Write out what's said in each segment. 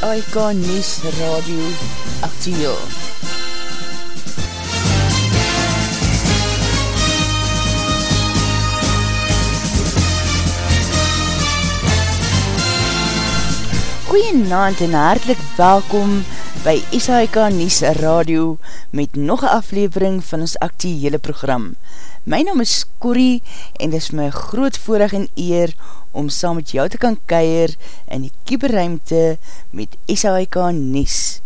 SAIK News Radio Actieel. Goeienaand en hartelijk welkom by SAIK News Radio met nog een aflevering van ons actiehele program. My naam is Corrie en dit is my groot voorrecht en eer om saam met jou te kan keier in die kieberruimte met SAIK Nies.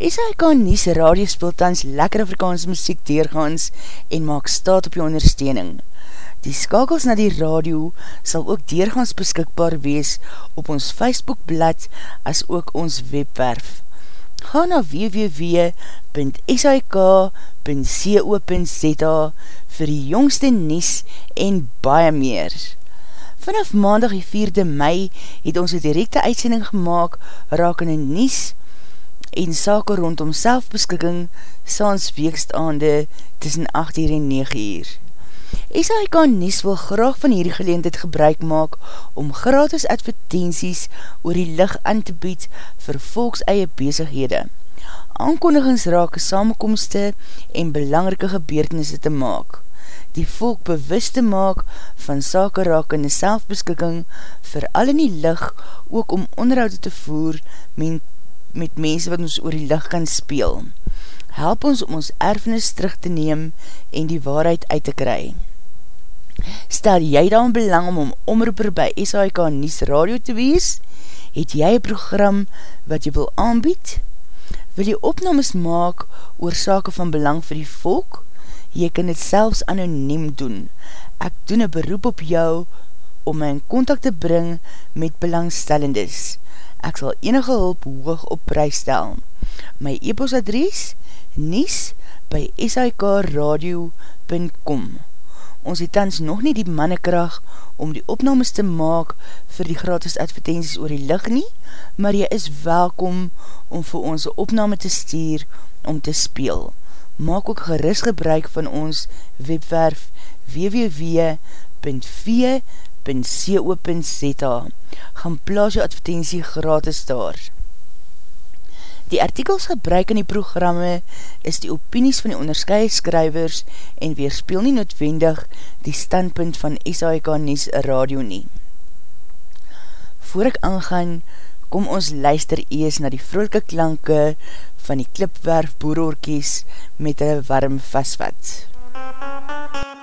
SAIK Nies radio speeltans lekker Afrikaanse muziek deurgaans en maak staat op jou ondersteuning. Die skakels na die radio sal ook deurgaans beskikbaar wees op ons Facebookblad as ook ons webwerf. Ga na www.sik.co.za vir die jongste nies en baie meer. Vanaf maandag die 4de mei het ons een directe uitsending gemaakt raak in een nies en sake rondom selfbeskikking saans weekstaande tussen 8 uur en 9 uur. SAIK Nies wil graag van hierdie geleendheid gebruik maak om gratis advertenties oor die licht aan te bied vir volks eie bezighede. Aankondigings raak samenkomste en belangrike gebeurtenisse te maak die volk bewust te maak van sake raak in die selfbeskikking vir al in die licht ook om onderhoud te voer met, met mense wat ons oor die licht kan speel. Help ons om ons erfenis terug te neem en die waarheid uit te kry. Stel jy dan belang om om omroeper by SAIK Nies Radio te wees? Het jy een program wat jy wil aanbied? Wil jy opnames maak oor sake van belang vir die volk? Jy kan het selfs anoniem doen. Ek doen een beroep op jou om my in contact te bring met belangstellendes. Ek sal enige hulp hoog op prijs stel. My e-postadries nies by sikradio.com Ons het tans nog nie die mannekracht om die opnames te maak vir die gratis advertenties oor die licht nie, maar jy is welkom om vir ons opname te stuur om te speel maak ook geris gebruik van ons webwerf www.v.co.za gaan plaas jou advertentie gratis daar. Die artikels gebruik in die programme is die opinies van die onderscheid skrywers en weerspeel nie noodwendig die standpunt van SAIK Nies Radio nie. Voor ek aangaan, kom ons luister ees na die vrolike klanke van die klipwerf boerorkies met een warm vastvat. die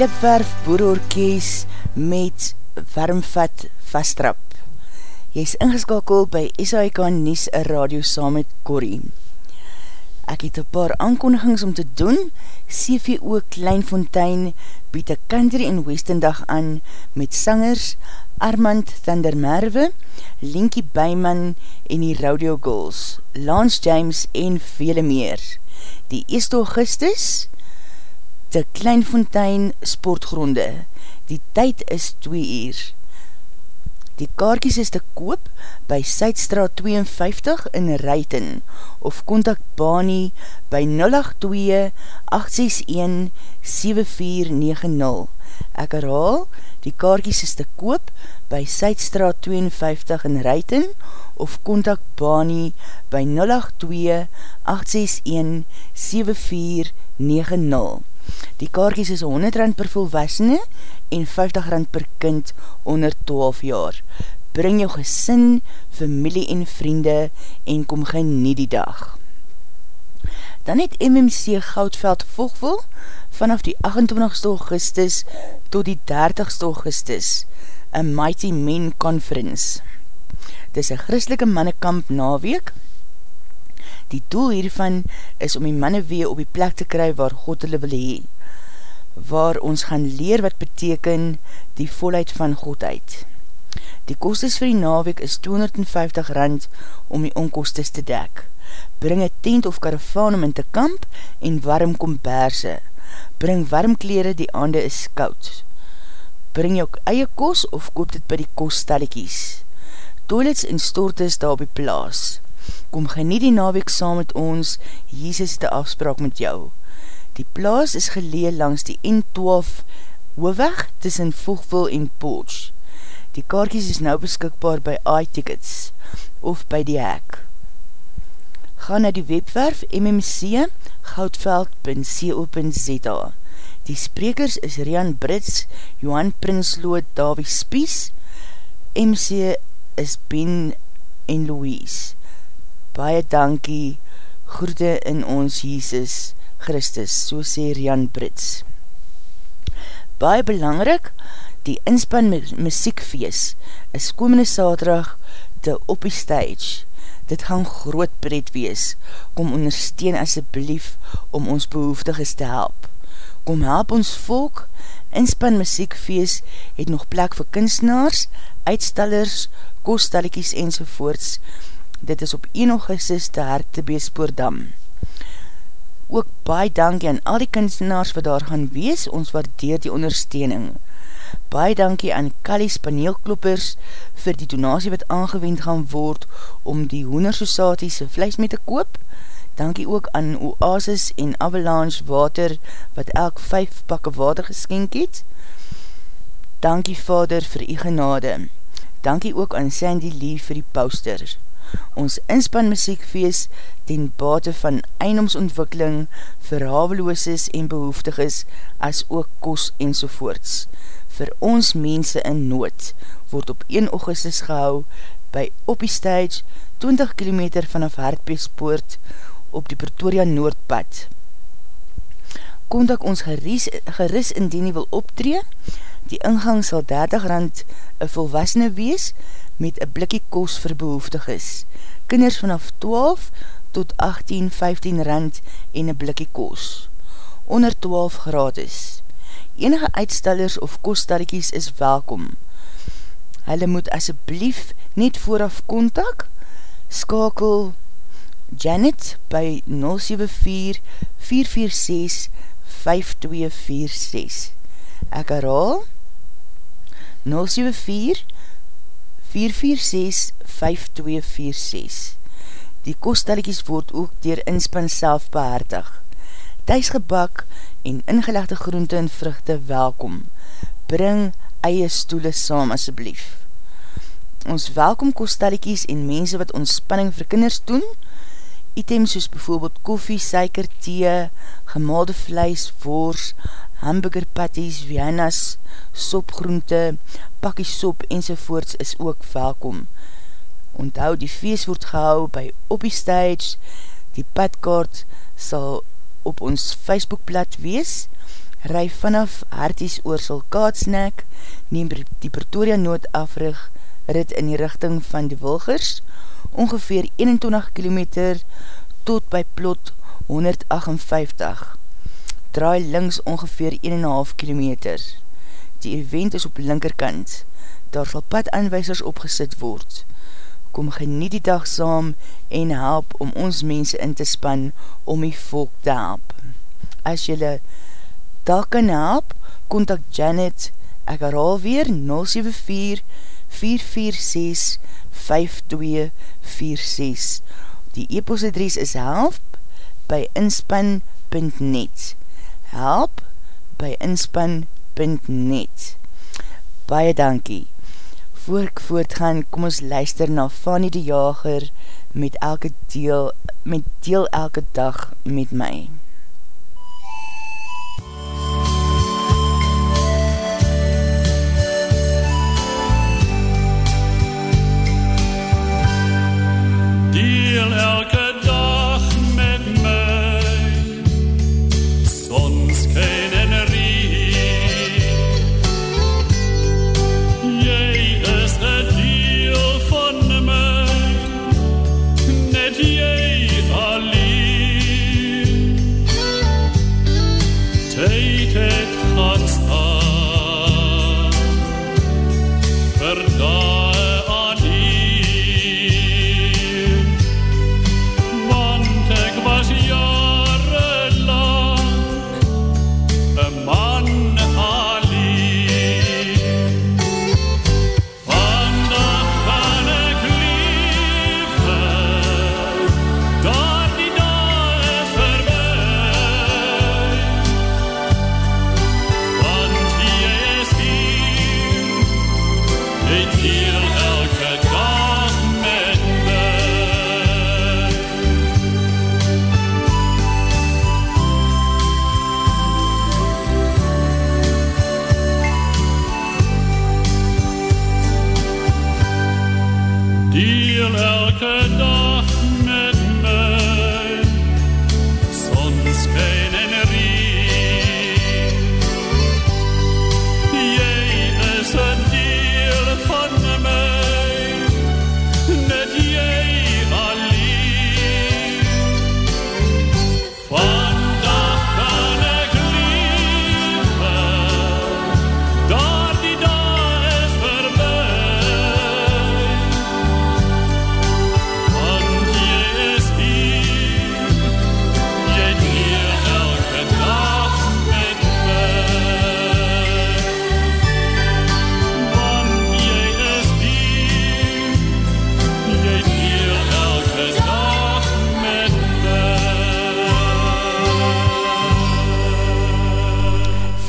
Klipwerf Boerorkees met Warmvat Vastrap. Jy is ingeskakel by SAIK Nies radio saam met Corrie. Ek het een paar aankondigings om te doen. CVO Kleinfontein bied een country en western dag aan met sangers Armand Thundermerwe, Linkie Byman en die Radio Girls, Lance James en vele meer. Die 1 augustus, te Kleinfontein Sportgronde. Die tyd is 2 uur. Die kaartjes is te koop by Suidstraat 52 in Ruiten of contact Bani by 082-861-7490. Ek herhaal, die kaartjes is te koop by Suidstraat 52 in Ruiten of contact Bani by 082-861-7490. Die kaartjes is 100 rand per volwassene en 50 rand per kind onder 12 jaar. Bring jou gesin, familie en vriende en kom genie die dag. Dan het MMC Goudveld Vogwil vanaf die 28 augustus tot die 30 augustus een Mighty Men Conference. Dis een christelike mannekamp naweek. Die doel hiervan is om die manne weer op die plek te kry waar God hulle wil hee waar ons gaan leer wat beteken die volheid van Godheid. Die kostes vir die naweek is 250 rand om die onkostes te dek. Bring een tent of karavaan om in te kamp en warm komberse. Bring warm kleren die aande is koud. Bring jou eie kos of koop dit by die koststellikies. Toilets en stortes daar op die plaas. Kom geniet die naweek saam met ons, Jesus het afspraak met jou. Die plaas is gelee langs die N12 hoofweg tussen Voegvul en Poch. Die kaartjes is nou beskikbaar by iTickets of by die hek. Ga na die webwerf mmc.goudveld.co.za Die sprekers is Rian Brits, Johan Prinsloo, Davie Spies, MC is Ben en Louise. Baie dankie, groete in ons Jesus, Christus, so sê Rian Brits. Baie belangrik, die inspan muziekfeest is komende saterdag te op die stage. Dit gaan groot pret wees. Kom ondersteun asjeblief om ons behoeftiges te help. Kom help ons volk, inspan muziekfeest het nog plek vir kunstenaars, uitstallers, koststellikies enzovoorts. Dit is op 1 augustus te Hartebeespoordam ook baie dankie aan al die kunstenaars wat daar gaan wees, ons waardeer die ondersteuning. Baie dankie aan Kalies paneelkloppers vir die donatie wat aangewend gaan word om die hoenersociatie se vlees mee te koop. Dankie ook aan Oasis en Avalanche Water wat elk 5 pakke water geskenk het. Dankie vader vir die genade. Dankie ook aan Sandy Lee vir die poster ons inspan muziekfeest ten bate van eindomsontwikkeling vir haveloosis en behoeftiges as ook kos en sovoorts. Vir ons mense in nood word op 1 augustus gehou by op die stage 20 km vanaf Hartbeespoort op die Pretoria Noordpad. Kontak ons geris, geris indien jy wil optree, die ingang sal 30 rand een volwassene wees, met een blikkie kos vir behoeftiges. Kinders vanaf 12 tot 18, 15 rand en een blikkie kos. Onder 12 gratis. Enige uitstellers of koststellikies is welkom. Hulle moet asjeblief net vooraf kontak, skakel Janet by 074 446 5246. Ek herhaal 074 446-5246 Die koststellikies word ook dier inspan self behartig. Thuisgebak en ingelegde groente en vruchte welkom. Bring eie stoele saam asjeblief. Ons welkom koststellikies en mense wat ontspanning vir kinders doen, items soos bijvoorbeeld koffie, suiker, thee, gemaalde vlees, woors, hamburger patties, viennas, sopgroente, pakkie sop enzovoorts is ook welkom. Onthou, die feest word gehou by op die stage, die padkaart sal op ons Facebookblad wees, ry vanaf Harties oor Sulkaatsnek, neem die Pretoria Noord afrig rit in die richting van die Wilgers, ongeveer 21 km tot by plot 158. Draai links ongeveer 1,5 km. Die event is op linkerkant. Daar sal padaanwijsers opgesit word. Kom geniet die dag saam en help om ons mense in te span om die volk te help. As jylle daar kan help, kontak Janet, ek herhaal weer 074 446 5246. Die e-postadries is help by inspan.net help by inspan.net Baie dankie. Voor ek voortgaan, kom ons luister na Fanny die Jager met elke deel, met deel elke dag met my.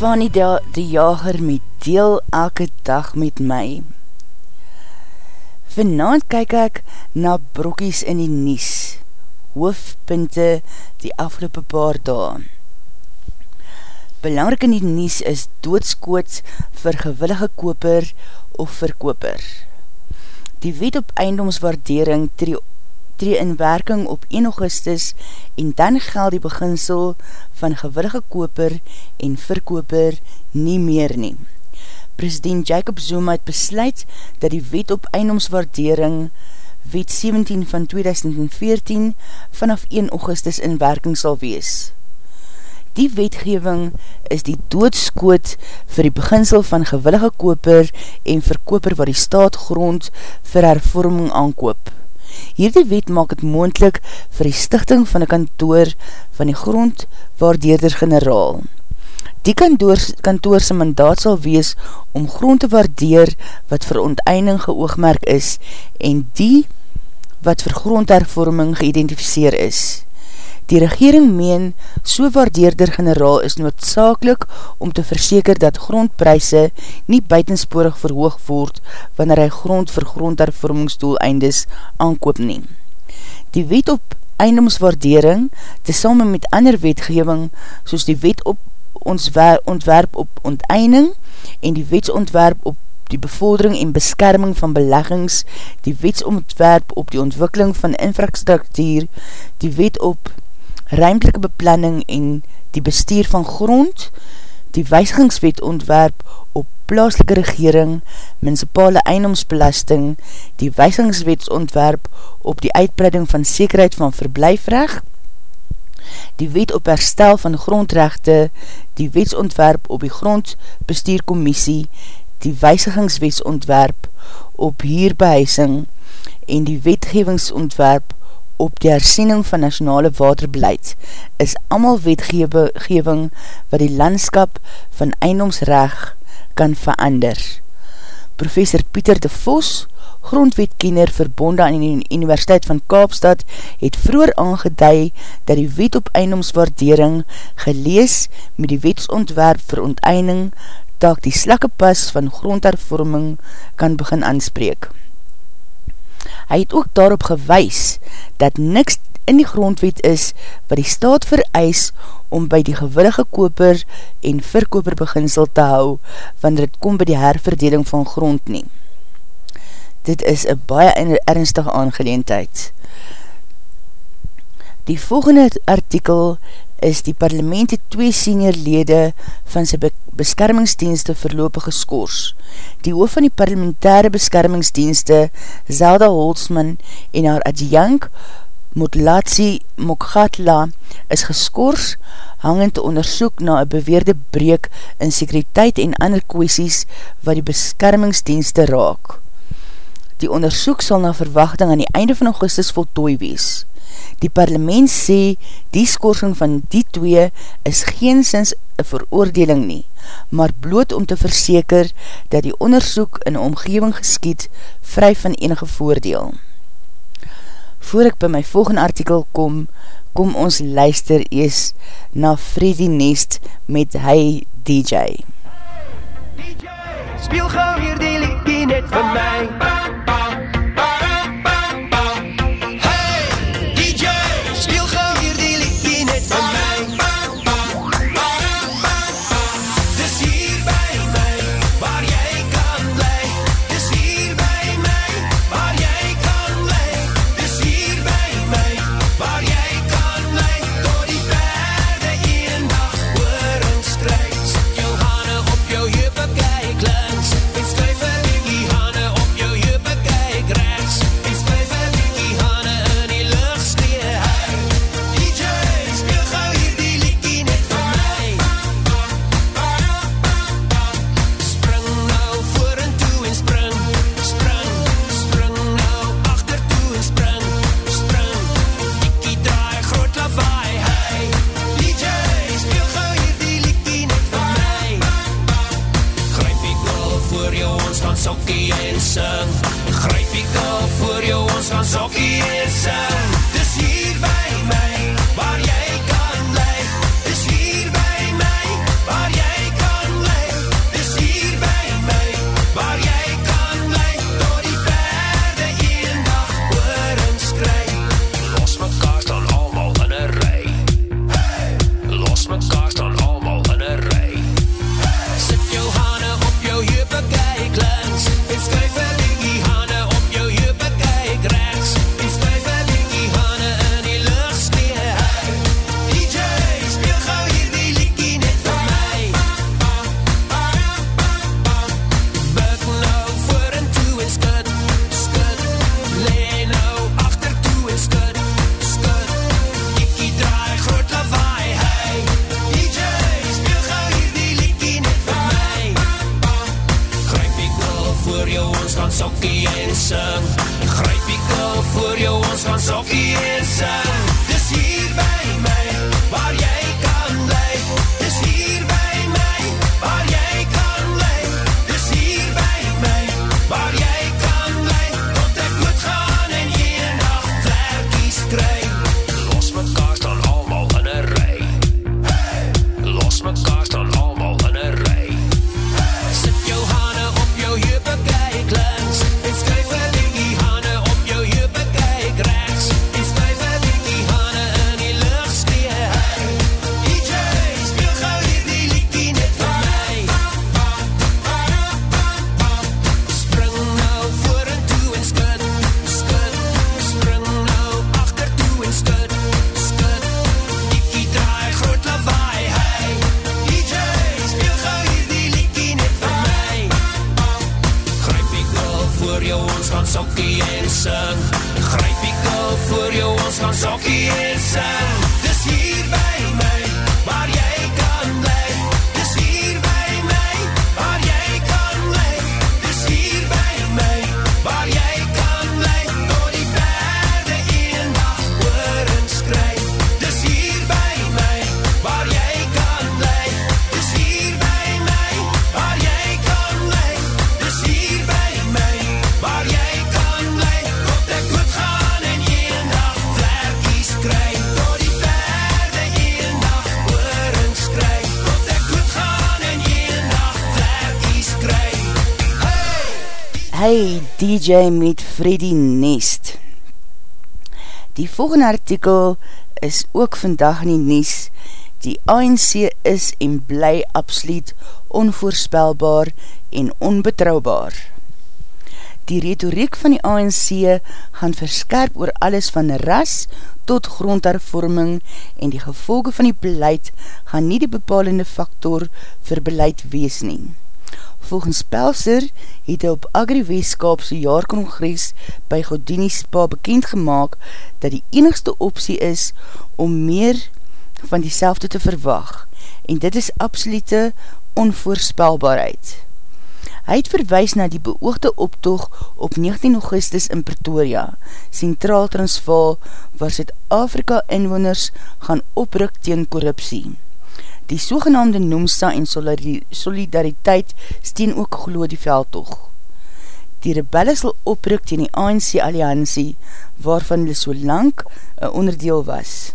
Fanny die, die jager met deel elke dag met my. Vanavond kyk ek na brokkies in die nies, hoofdpunte die afgelopen paar dae. Belangrijk in die nies is doodskoot vir gewillige koper of verkoper. Die wet op eindomswaardering tree, tree in werking op 1 augustus en dan geld die beginsel van gewillige koper en verkoper nie meer nie. President Jacob Zuma het besluit dat die wet op eindomswaardering wet 17 van 2014 vanaf 1 augustus in werking sal wees. Die wetgeving is die doodskoot vir die beginsel van gewillige koper en verkoper wat die staat grond vir hervorming aankoop. Hierdie wet maak het moendlik vir die stichting van die kantoor van die grondwaardeerder generaal. Die kantoorse mandaat sal wees om grond te waardeer wat vir onteinding geoogmerk is en die wat vir grondhervorming geïdentificeer is. Die regering meen, so waardeerder generaal is noodzakelik om te verseker dat grondpryse nie buitensporig verhoog word wanneer hy grond vir grondhervormingsdoeleindes aankoop neem. Die wet op eindomswaardering, tesame met ander wetgeving, soos die wet op ons ontwerp op onteinding en die wetsontwerp op die bevordering en beskerming van beleggings, die wetsontwerp op die ontwikkeling van infrastruktuur, die wet op ruimtelike beplanning en die bestuur van grond, die weisigingswet ontwerp op plaaslike regering, municipale eindomsbelasting, die weisigingswet ontwerp op die uitbreiding van zekerheid van verblijfrecht, die wet op herstel van grondrechte, die wetsontwerp op die grondbestuurkommissie, die weisigingswetsontwerp op hierbehuising en die wetgevingsontwerp op die hersiening van nationale waterbeleid is amal wetgeving wat die landskap van eindomsrecht kan verander. Professor Pieter de Vos, grondwetkenner verbonde aan die Universiteit van Kaapstad, het vroeger aangeduid dat die wet op eindomswaardering gelees met die wetsontwerp vir onteinding dat die slakke pas van grondhervorming kan begin aanspreek. Hy het ook daarop gewys dat niks in die grondwet is wat die staat vereis om by die gewillige koper en verkoper beginsel te hou wanneer het kom by die herverdeling van grond nie. Dit is een baie ernstige aangeleendheid. Die volgende artikel is die parlement het twee senior lede van sy beskermingsdienste verloopig geskoors. Die hoof van die parlementaire beskermingsdienste, Zelda Holzman en haar adjank, Motlatsi Mokgatla, is geskoors hangend te onderzoek na een beweerde breek in sekuriteit en ander kwesties wat die beskermingsdienste raak. Die onderzoek sal na verwachting aan die einde van augustus voltooi wees. Die parlement sê die skorsing van die twee is geen sins een veroordeling nie, maar bloot om te verseker dat die onderzoek in omgeving geskiet vry van enige voordeel. Voor ek by my volgende artikel kom, kom ons luister ees na Freddy Nest met Hy DJ. DJ, speel gauw hier die liedje net vir my. DJ met Freddy Nest. Die volgende artikel is ook vandag in die Nies. Die ANC is en bly absoluut onvoorspelbaar en onbetrouwbaar. Die retoriek van die ANC gaan verskerp oor alles van ras tot grondhervorming en die gevolge van die beleid gaan nie die bepalende faktor vir beleid wees neem. Volgens Pelser het hy op Agri-Weeskaapse jaarkongres by Godini Spa bekendgemaak dat die enigste optie is om meer van die te verwag en dit is absolute onvoorspelbaarheid. Hy het verwijs na die beoogde optoog op 19 augustus in Pretoria, Centraal Transvaal, waar Zuid-Afrika inwoners gaan opruk teen korruptie. Die sogenaamde Noemsa en Solidariteit steen ook geloo die veldtoog. Die rebelle sal opruk teen die ANC alliantie, waarvan hulle so lang een onderdeel was.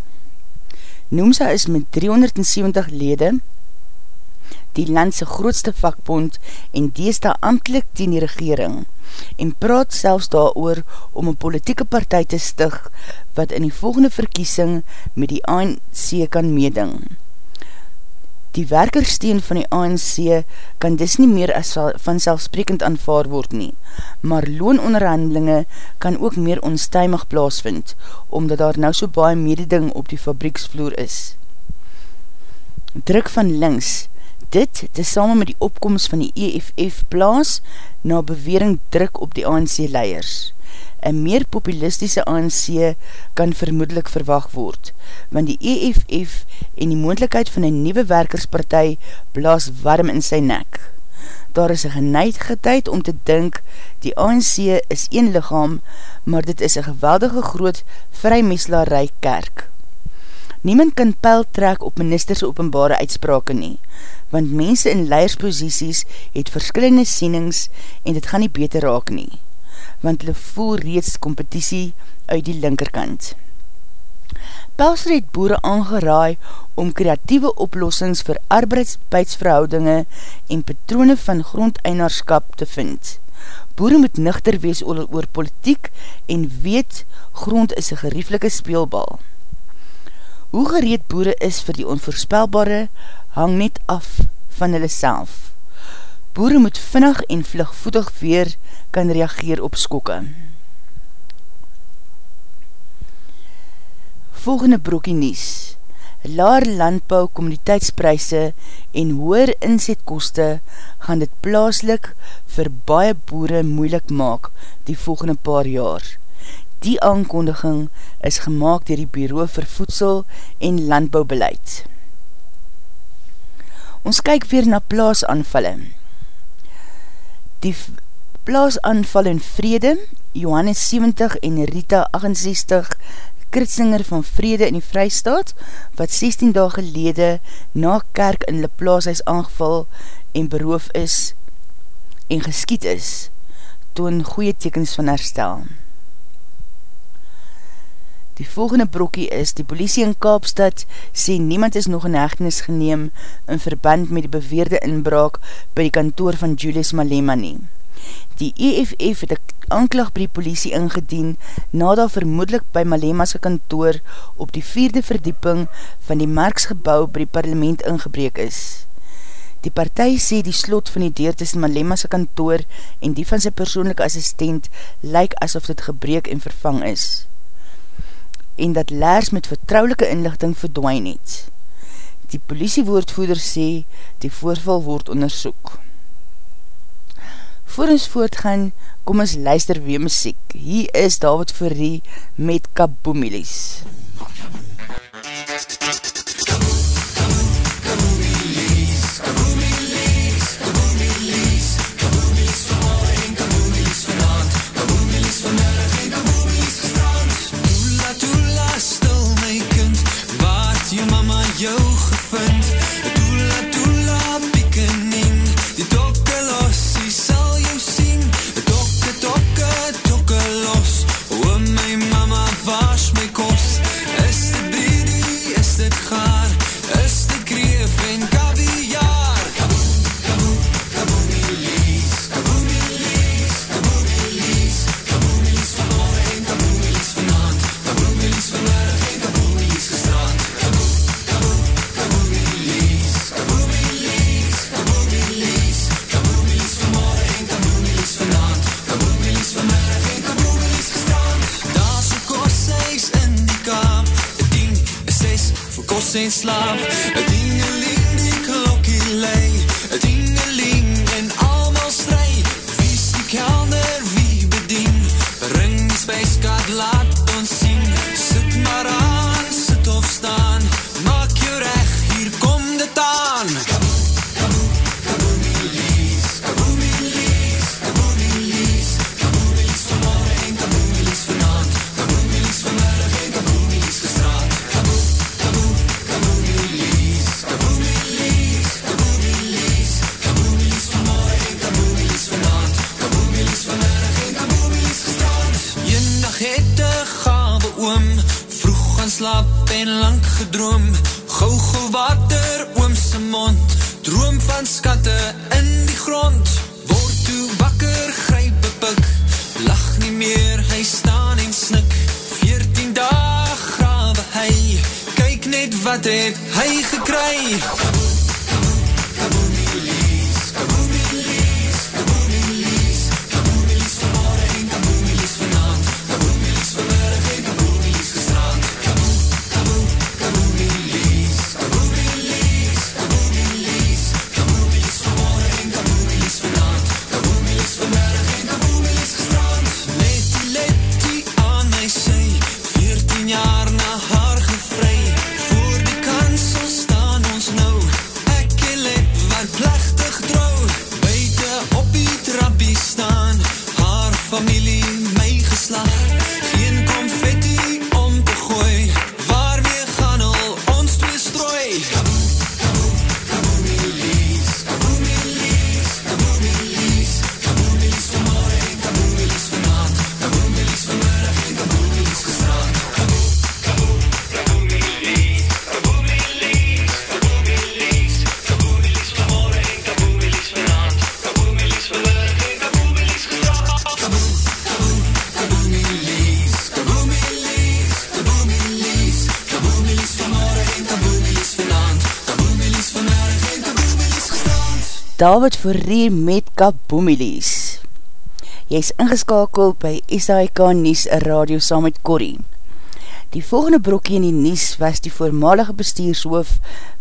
Noemsa is met 370 lede, die landse grootste vakbond en dees daar amtelik teen die regering en praat selfs daar oor om een politieke partij te stig wat in die volgende verkiesing met die ANC kan meeding. Die werkersteen van die ANC kan dis nie meer as vanselfsprekend aanvaar word nie, maar loononderhandelinge kan ook meer onstuimig plaasvind, omdat daar nou so baie mededing op die fabrieksvloer is. Druk van links, dit, te samen met die opkomst van die EFF plaas, na bewering druk op die ANC-leiers een meer populistische ANC kan vermoedelijk verwacht word, want die EFF en die moendlikheid van een nieuwe werkerspartij blaas warm in sy nek. Daar is een geneigdheid om te dink, die ANC is een lichaam, maar dit is een geweldige groot vrymeslarij kerk. Niemand kan pijl trek op ministers openbare uitsprake nie, want mense in leiersposities het verskillende sienings en dit gaan nie beter raak nie want hulle voel reeds competitie uit die linkerkant. Pelser het boere aangeraai om kreatieve oplossings vir arbeidsbeidsverhoudinge en patrone van grondeinaarskap te vind. Boere moet nuchter wees oor, oor politiek en weet grond is een gerieflike speelbal. Hoe gereed boere is vir die onvoorspelbare hang net af van hulle self. Boere moet vinnig en vlugvoetig weer kan reageer op skokke. Volgende broekie nies. Laar landbouw, communiteitspryse en hoer inzetkoste gaan dit plaaslik vir baie boere moeilik maak die volgende paar jaar. Die aankondiging is gemaakt dier die Bureau vir Voedsel en Landbouwbeleid. Ons kyk weer na plaasanvalle. Die plaasanval in vrede, Johannes 70 en Rita 68, kritsinger van vrede in die vrystaat, wat 16 dag gelede na kerk in die plaashuis aangeval en beroof is en geskiet is, toon goeie tekens van herstel. Die volgende brokkie is, die politie in Kaapstad sê niemand is nog in hechtenis geneem in verband met die beweerde inbraak by die kantoor van Julius Malema nie. Die EFF het een aanklag by die politie ingedien nadat vermoedelijk by Malema's kantoor op die vierde verdieping van die Marksgebouw by die parlement ingebreek is. Die partij sê die slot van die deur tussen Malema's kantoor en die van sy persoonlijke assistent lyk asof dit gebreek en vervang is en dat Lers met vertrouwelike inlichting verdwijn het. Die politiewoordvoeder sê die voorval word onderzoek. Voor ons voortgaan, kom ons luister weer muziek. Hier is David Fourie met Kaboomielies. Jou en slaap. Dingeling die klokkie lei dingeling en almal strui Wie is die kelder, wie bedien? Ring die spijskaart, laat ons sien Sit maar aan, David Forrier met Kaboomilies. Jy is ingeskakel by SAIK Nies Radio saam met Corrie. Die volgende brokkie in die Nies was die voormalige bestuurshoof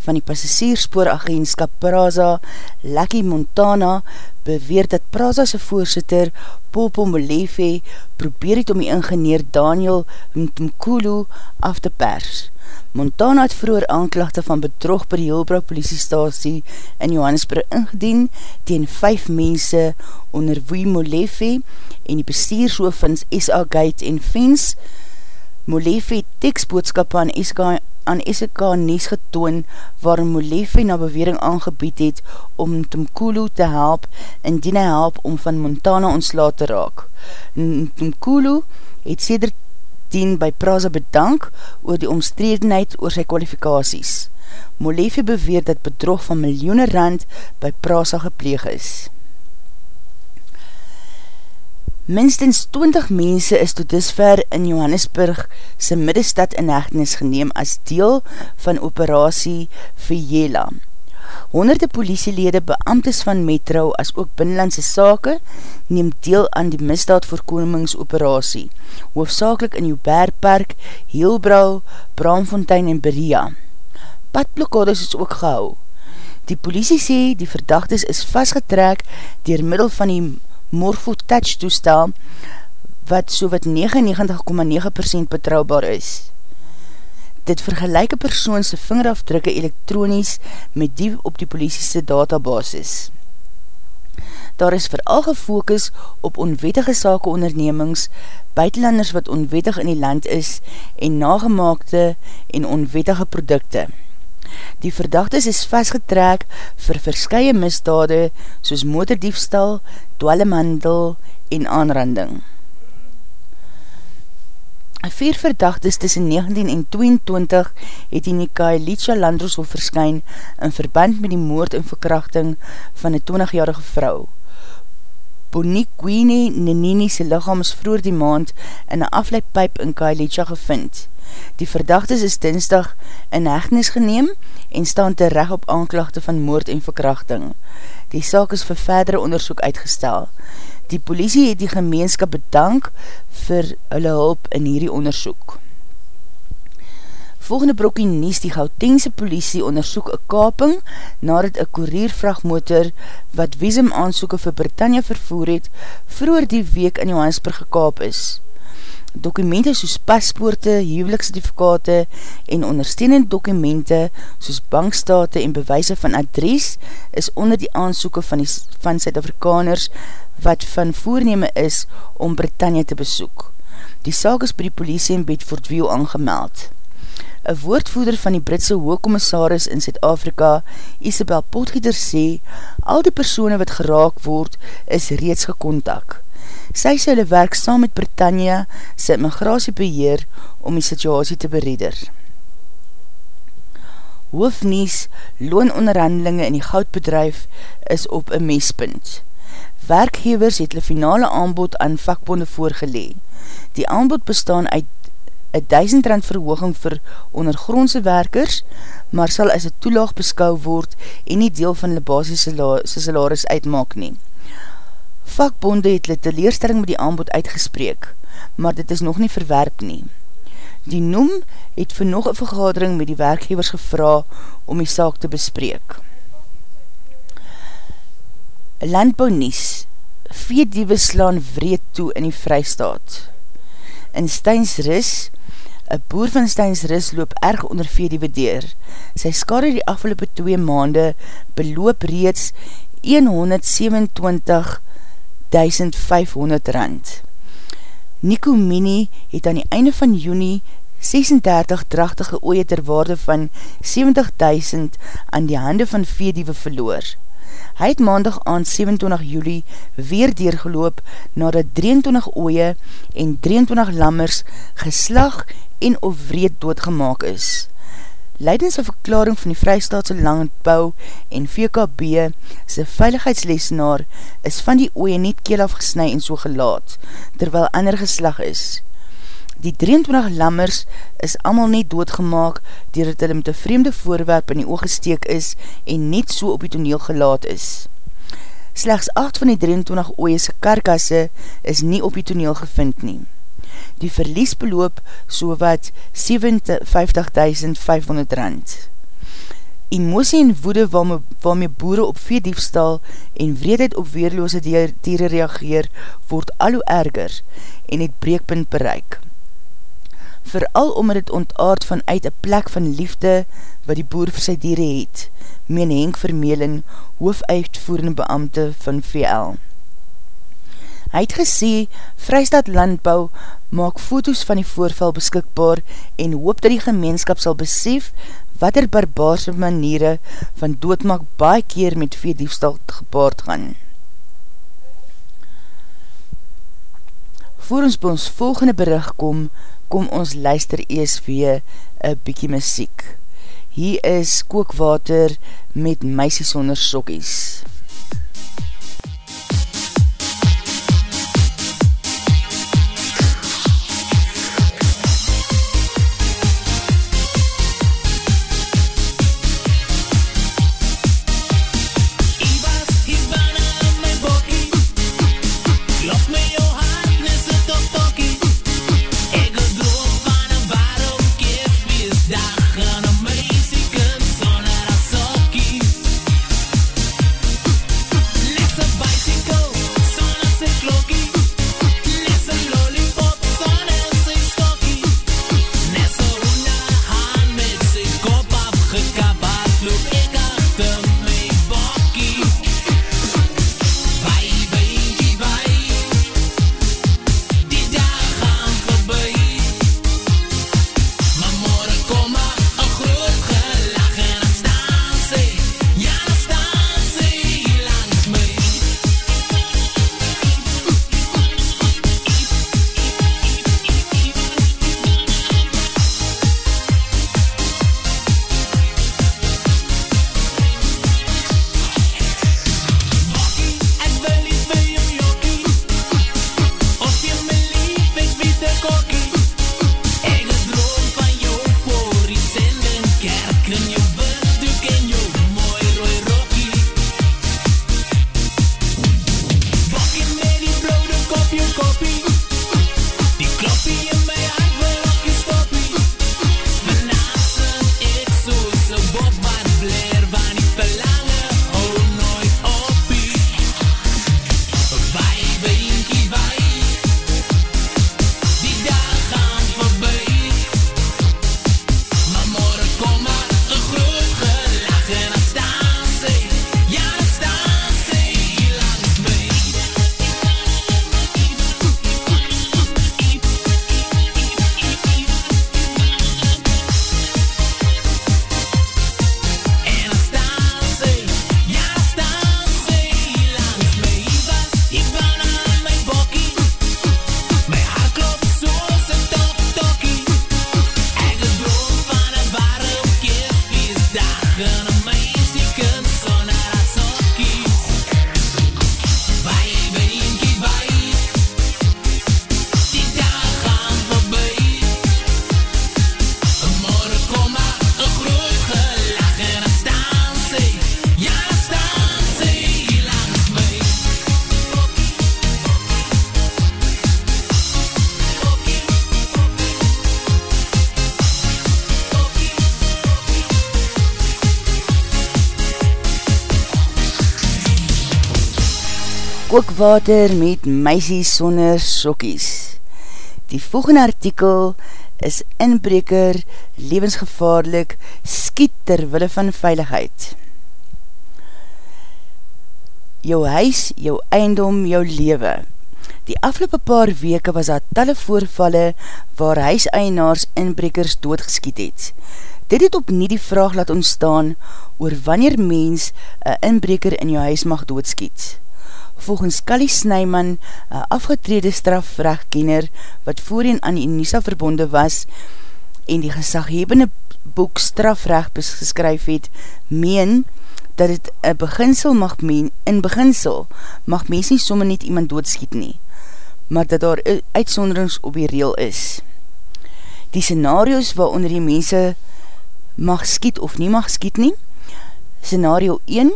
van die passasierspooragentskap Praza, Lucky Montana, beweer dat Praza se voorzitter, Popo Molefe, probeer het om die ingenieur Daniel Mtumkulu af te pers. Montana het vroeger aanklachte van bedrog by die Hilbrau politiestasie in Johannesburg ingedien teen vijf mense onder wie Molefe en die bestuurshoof van SA Gate en Fence Molefe tekstboodskap aan SK, aan SK Nies getoon waarin Molefe na bewering aangebied het om Tumkulu te help indien hy help om van Montana ontslaat te raak. Tumkulu het sedert dien by Praza bedank oor die omstredenheid oor sy kwalifikasies. Molefe beweer dat bedrog van miljoene rand by Praza gepleeg is. Minstens 20 mense is tot disver in Johannesburg sy middestad in hechtenis geneem as deel van operatie Fiela. Honderde politielede, beamtes van Metro as ook binnenlandse sake neem deel aan die misdaadvoorkomingsoperatie, hoofdzakelik in Joubert Heelbrau, Braamfontein en Beria. Padblokkades is ook gehou. Die politie sê die verdachtes is vastgetrek dier middel van die Morpho Touch toestel wat so wat 99,9% betrouwbaar is. Dit vergelijk een persoon sy vingerafdrukke elektronies met die op die politiese databasis. Daar is vooral gefokus op onwettige sake ondernemings, buitenlanders wat onwettig in die land is en nagemaakte en onwettige produkte. Die verdachtes is vastgetrek vir verskye misdade soos motordiefstal, dwellemhandel en aanranding. Vier verdachtes tussen 19 en 22 het die Kaelicha Landroshof verskyn in verband met die moord en verkrachting van die 20-jarige vrou. Boniquini Nenini sy lichaam is vroer die maand in een afleidpijp in Kaelicha gevind. Die verdachtes is dinsdag in hechtenis geneem en staan terecht op aanklachte van moord en verkrachting. Die saak is vir verdere onderzoek uitgestel. Die politie het die gemeenskap bedank vir hulle hulp in hierdie onderzoek. Volgende brokkie nies die Gautengse politie onderzoek een kaping nadat een koeriervrachtmotor wat Wiesem aansoeken vir Britannia vervoer het vroeger die week in Johannesburg gekaap is. Dokumente soos paspoorte, huwelikscertificate en ondersteunende dokumente soos bankstate en bewijse van adres is onder die aansoeken van, die, van Suid-Afrikaners wat van voorneme is om Britannia te besoek. Die saak is by die politie in Bedford View aangemeld. Een woordvoeder van die Britse hoogkommissaris in Zuid-Afrika, Isabel Potgieter, sê, al die persoene wat geraak word, is reeds gekontak. Sy sê hulle werk saam met Britannia sy immigratiebeheer om die situasie te bereder. Hoofnies, loononderhandelinge in die goudbedrijf is op een meespunt. Werkgevers het hulle finale aanbod aan vakbonde voorgelee. Die aanbod bestaan uit 1000 rand verhooging vir ondergrondse werkers, maar sal as een toelaag beskou word en nie deel van die basis salaris uitmaak nie. Vakbonde het hulle teleerstelling met die aanbod uitgespreek, maar dit is nog nie verwerp nie. Die noem het vir nog een vergadering met die werkgevers gevra om die saak te bespreek. Landbouwnies Veediewe slaan vreed toe in die vrystaat. In Steinsris Een boer van Steinsris loop erg onder veediewe deur. Sy skade die afgelopen 2 maande beloop reeds 127.500 rand. Nico Mini het aan die einde van juni 36 drachtige ooie ter waarde van 70.000 aan die hande van veediewe verloor. Hy het maandag aan 27 juli weer deurgeloop nadat 23 ooie en 23 lammers geslag en of wreed doodgemaak is. Leidens een verklaring van die Vrystaatse Landbouw en VKB sy veiligheidslesnaar is van die ooie niet keel afgesnui en so gelaat, terwyl ander geslag is. Die 23 lammers is allemaal nie doodgemaak dier het hulle met een vreemde voorwerp in die oog gesteek is en net so op die toneel gelaat is. Slechts 8 van die 23 ooie se karkasse is nie op die toneel gevind nie die verlies beloop so wat 57.500 rand. Emosie en woede waarmee, waarmee boere op veediefstal en wreedheid op weerloose dieren reageer, word al hoe erger en het breekpunt bereik. Vooral omdat het ontaard vanuit een plek van liefde wat die boer vir sy dieren het, meen Henk Vermelen, hoofuitvoerende beambte van VL. Hy het gesê, Vrystaat Landbouw maak foto's van die voorval beskikbaar en hoop dat die gemeenskap sal besef wat er barbaarse maniere van doodmaak baie keer met veediefstal gepaard gaan. Voor ons by ons volgende bericht kom, kom ons luister ees weer een bykie muziek. Hier is kookwater met meisies sonder sokkies. ook water met meisies sonder sokkies. Die volgende artikel is inbreker, levensgevaarlik, skiet terwille van veiligheid. Jou huis, jou eindom, jou lewe. Die afgelopen paar weke was daar talle voorvalle waar huiseienaars inbrekers doodgeskiet het. Dit het op nie die vraag laat ontstaan oor wanneer mens een inbreker in jou huis mag doodskiet. Volgens Kali Snijman, een afgetrede strafrechtkenner wat voorheen aan die NISA verbonde was en die gesaghebende boek strafrecht geskryf het, meen dat het een beginsel mag meen, in beginsel mag mens nie somme net iemand doodskiet nie, maar dat daar uitsonderings op die reel is. Die scenario's waaronder die mense mag skiet of nie mag skiet nie. Scenario 1,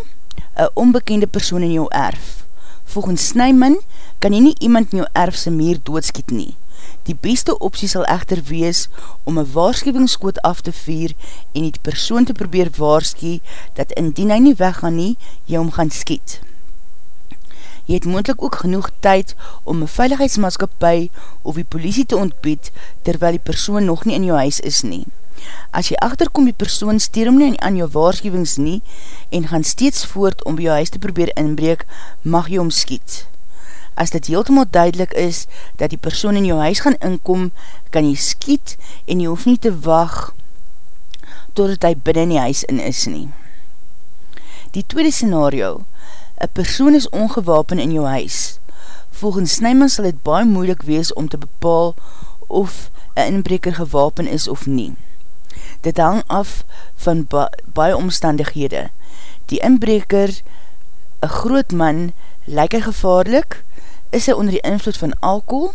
een onbekende persoon in jou erf. Volgens Snyman kan jy nie iemand in jou erfse meer doodskiet nie. Die beste optie sal echter wees om een waarschuwingskoot af te vier en die persoon te probeer waarskie dat indien hy nie weggaan nie, jy om gaan skiet. Jy het moendlik ook genoeg tyd om een veiligheidsmaatskapie of die politie te ontbied terwyl die persoon nog nie in jou huis is nie. As jy achterkom die persoon steer om nie aan jou waarschuwings nie en gaan steeds voort om by jou huis te probeer inbreek, mag jy omskiet. As dit heeltemaal duidelik is dat die persoon in jou huis gaan inkom, kan jy skiet en jy hoef nie te wacht totdat hy binnen die huis in is nie. Die tweede scenario, een persoon is ongewapen in jou huis. Volgens Snijman sal het baie moeilik wees om te bepaal of een inbreker gewapen is of nie. Dit hang af van ba baie omstandighede. Die inbreker, een groot man, lyk hy gevaarlik, is hy onder die invloed van alcohol,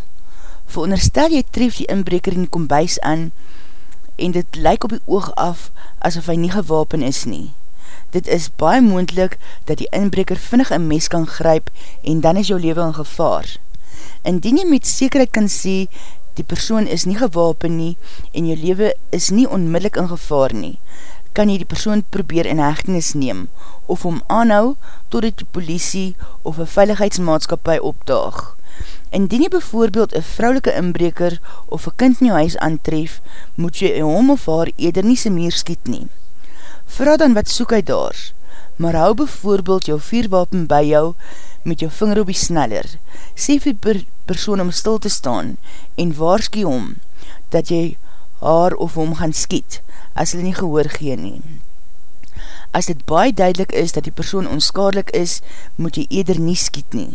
veronderstel jy tref die inbreker in die kombuis aan, en dit lyk op die oog af, asof hy nie gewapen is nie. Dit is baie moendlik, dat die inbreker vinnig een mes kan gryp, en dan is jou leven in gevaar. Indien jy met zekerheid kan sê, die persoon is nie gewapen nie en jou leven is nie onmiddellik in gevaar nie, kan jy die persoon probeer in hechtenis neem of om aanhou totdat die politie of een veiligheidsmaatskapie opdaag. Indien jy bijvoorbeeld een vrouwelike inbreker of een kind in jou huis aantref, moet jy hom of haar eder nie sy meer skiet nie. Vraag dan wat soek hy daar, maar hou bijvoorbeeld jou vierwapen by jou met jou vinger op die sneller. Sê vir per persoon om stil te staan en waarskie hom dat jy haar of hom gaan skiet as hulle nie gehoor gee nie. As dit baie duidelik is dat die persoon onskadelik is, moet jy eerder nie skiet nie.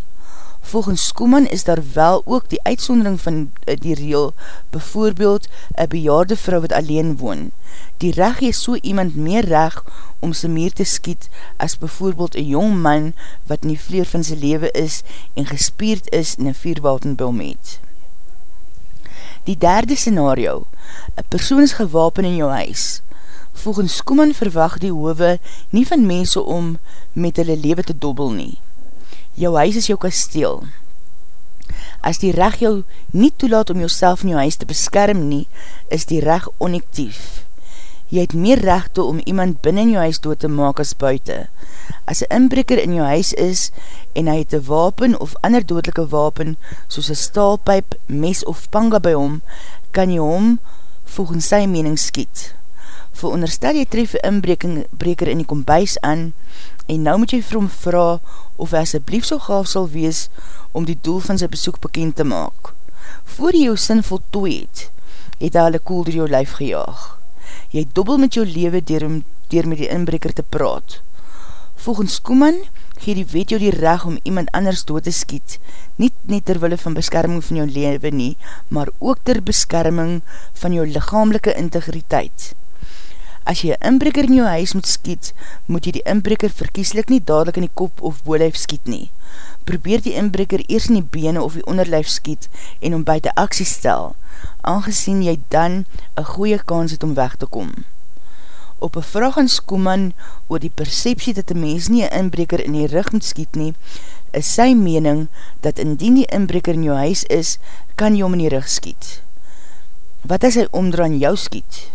Volgens Skoeman is daar wel ook die uitsondering van eh, die reel, bijvoorbeeld een bejaarde vrou wat alleen woon. Die reg is so iemand meer reg om sy meer te skiet as bijvoorbeeld een jong man wat nie vleer van sy leven is en gespierd is in een vierwatenbel met. Die derde scenario, een persoon is gewapen in jou huis. Volgens Skoeman verwacht die hove nie van mense om met hulle leven te dobbel nie jou huis is jou kasteel. As die reg jou nie toelaat om jouself in jou huis te beskerm nie, is die reg onactief. Jy het meer rechte om iemand binnen jou huis dood te maak as buiten. As een inbreker in jou huis is en hy het een wapen of ander doodlike wapen, soos een staalpijp, mes of panga by hom, kan jy hom volgens sy mening skiet. Veronderstel jy tref een inbreker in die kombuis aan en nou moet jy vir hom vraag of hy asjeblief so gaaf sal wees om die doel van sy besoek bekend te maak. Voor jy jou sin voltooi het, het hy hulle koel door jou lijf gejaag. Jy dobbel met jou lewe dier, dier met die inbreker te praat. Volgens Koeman gee die wet jou die reg om iemand anders dood te skiet, nie net terwille van beskerming van jou lewe nie, maar ook ter beskerming van jou lichamelike integriteit. As jy een inbreker in jou huis moet skiet, moet jy die inbreker verkieslik nie dadelijk in die kop of boelijf skiet nie. Probeer die inbreker eers in die bene of die onderlijf skiet en om buiten aksie stel, aangezien jy dan een goeie kans het om weg te kom. Op een vraag aan Skoeman oor die perceptie dat die mens nie een inbreker in die rug moet skiet nie, is sy mening dat indien die inbreker in jou huis is, kan jy om in die rug skiet. Wat as hy omdra in jou skiet?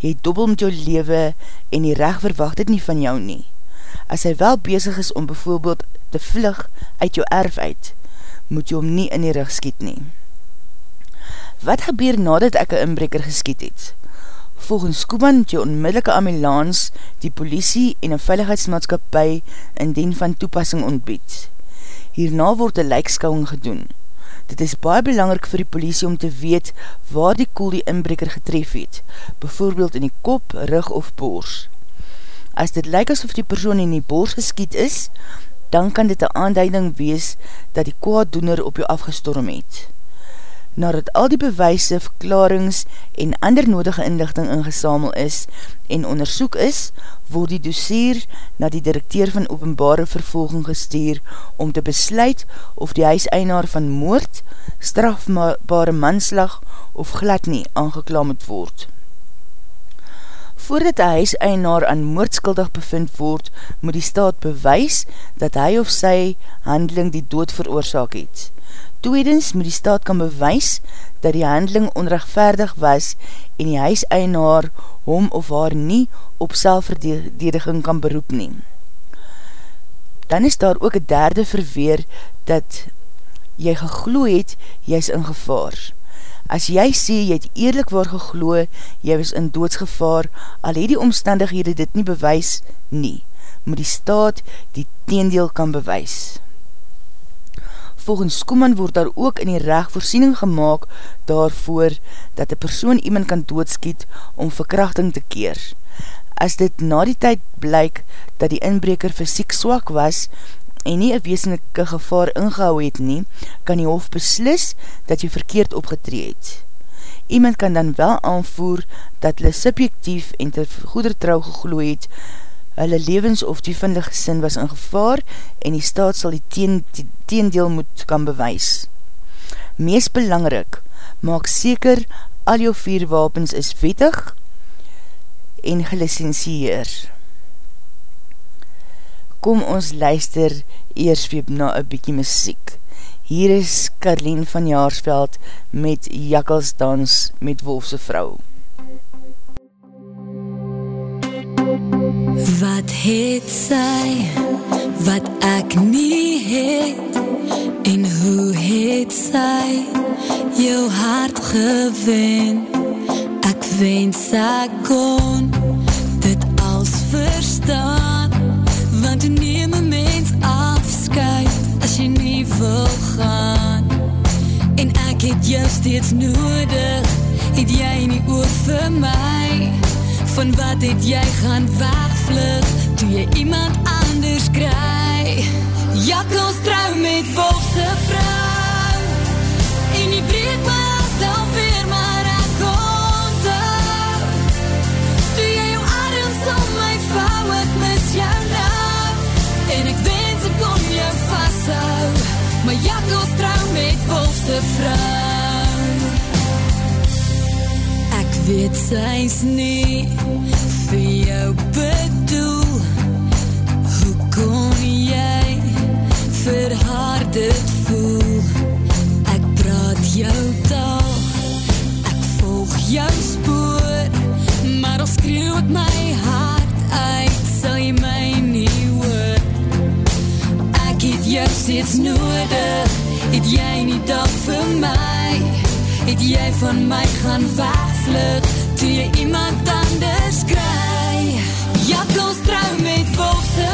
Jy dobbel met jou lewe en die recht verwacht het nie van jou nie. As hy wel bezig is om bijvoorbeeld te vlug uit jou erf uit, moet jy hom nie in die rug skiet nie. Wat gebeur nadat ek een inbreker geskiet het? Volgens Koeman het jy onmiddellike ambulans, die politie en een veiligheidsmaatskapie in dien van toepassing ontbied. Hierna word een lijkskouwing gedoen. Dit is baie belangrik vir die politie om te weet waar die koel die inbreker getref het, bijvoorbeeld in die kop, rug of boors. As dit lyk asof die persoon in die boors geskiet is, dan kan dit een aanduiding wees dat die kwaaddoener op jou afgestorm het. Nadat al die bewijse, verklarings en ander nodige inlichting ingesamel is en onderzoek is, word die dossier na die directeur van openbare vervolging gestuur om te besluit of die huiseinaar van moord, strafbare manslag of glad nie aangekla moet word. Voordat die huiseinaar aan moordskuldig bevind word, moet die staat bewys dat hy of sy handeling die dood veroorzaak het. Tweedens moet die staat kan bewys dat die handeling onrechtvaardig was en die huiseinaar hom of haar nie op selfverdediging kan beroep neem. Dan is daar ook een derde verweer dat jy gegloe het, jy is in gevaar. As jy sê jy het eerlijk waar gegloe, jy was in doodsgevaar, al het die omstandighede dit nie bewys nie, moet die staat die teendeel kan bewys. Volgens Koeman word daar ook in die recht voorsiening gemaakt daarvoor dat die persoon iemand kan doodskiet om verkrachting te keer. As dit na die tyd blyk dat die inbreker fysiek swak was en nie een weeselike gevaar ingehou het nie, kan die hof beslis dat jy verkeerd opgetree het. Iemand kan dan wel aanvoer dat hulle subjectief en ter goeder trouw gegloe het, hulle levens of die van die gesin was in gevaar en die staat sal die, teen, die teendeel moet kan bewys. Mees belangrik, maak seker al jou vier wapens is wettig en gelicensieer kom ons luister eers weer na een bykie muziek. Hier is Karleen van Jaarsveld met Jakkelsdans met Wolfse vrou. Wat het sy, wat ek nie het, en hoe het sy, jou hart gewen, ek wens ek kon, dit als verstaan, Want neem een mens afskuit As jy nie wil gaan. En ek het jou steeds nodig. Het jy nie ook vir my Van wat het jy gaan wegvlug Toe jy iemand anders kry? Jakkels trouw met volse vrou. En jy breek my hart alweer maar ek kontel Toe jy jou arms om my vou ek mis jou nou. En ek wens ek kon jou vasthou Maar jakkels trouw met volste vrou weet sy is nie Vir jou bedoel. Hoe kon jy Vir haar dit voel? Ek praat jou taal Ek volg jou spoor. Maar al skreeuw ek my hart uit Sal jy my nie jou steeds nodig. Het jy nie dag vir my? Het jy van my gaan wegvlug Toe jy iemand anders kry. Jakkels trouw met volse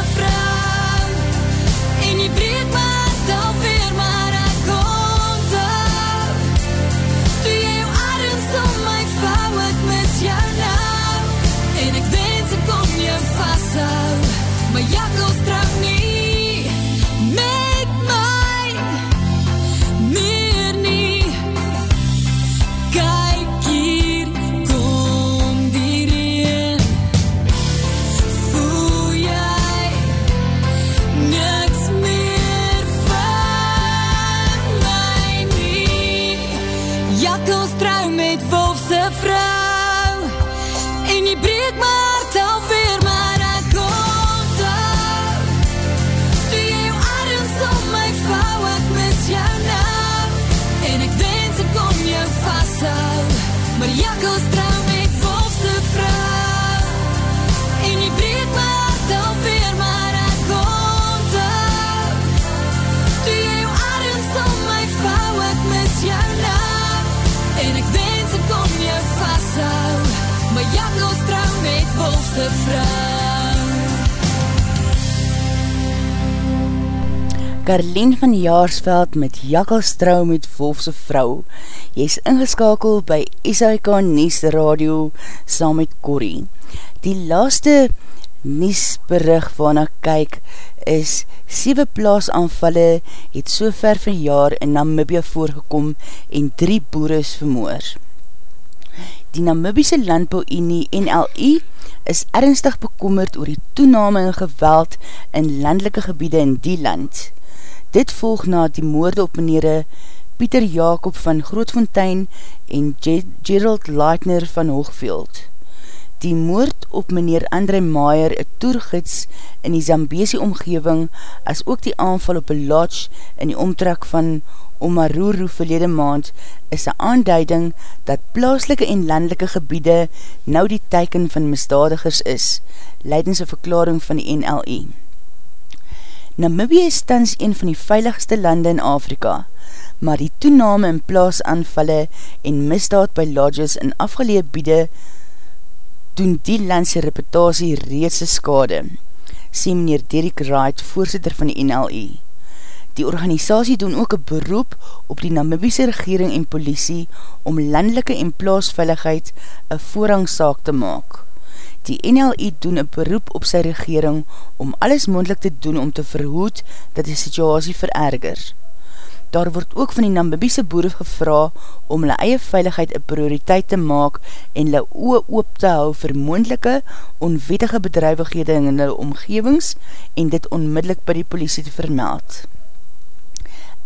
Karleen van Jaarsveld met Jakkelstrou met Wolfse vrou. Jy is ingeskakel by SAK Nies Radio saam met Corrie. Die laaste Niesberig waarna kyk is 7 plaasanvalle het so ver van jaar in Namibia voorgekom en 3 boere is vermoor. Die Namibiese Landbouunie NLI is ernstig bekommerd oor die toename in geweld in landelike gebiede in die land. Dit volg na die moorde op meneere Pieter Jacob van Grootfontein en Gerald Leitner van Hoogveld. Die moord op meneer André Maier, een toergids in die Zambesi omgeving, as ook die aanval op een lodge in die omtrek van Omaruru verlede maand, is een aanduiding dat plaaslike en landelike gebiede nou die teiken van misdadigers is, leidens een verklaring van die NLE. Namibie is tans een van die veiligste lande in Afrika, maar die toename in plaasanvalle en misdaad by lodges in afgeleë biede doen die landse reputatie reedse skade, sê meneer Derek Wright, voorzitter van die NLE. Die organisatie doen ook een beroep op die Namibiese regering en politie om landelike en plaasveiligheid een voorrangsaak te maak. Die NLI doen een beroep op sy regering om alles moendlik te doen om te verhoed dat die situasie vererger. Daar word ook van die Namibiese boere gevra om hulle eie veiligheid een prioriteit te maak en hulle oe oop te hou vir moendelike, onwettige bedrijvighede in hulle omgevings en dit onmiddellik by die politie te vermeld.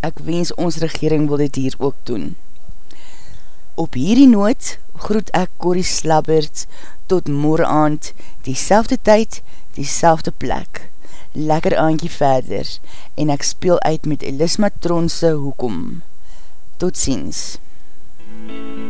Ek wens ons regering wil dit hier ook doen. Op hierdie noot groet ek Corrie Slabbert tot morgen aand, die selfde tyd, die selfde plek. Lekker aandje verder, en ek speel uit met Elisma Tronse hoekom. Tot ziens. Nog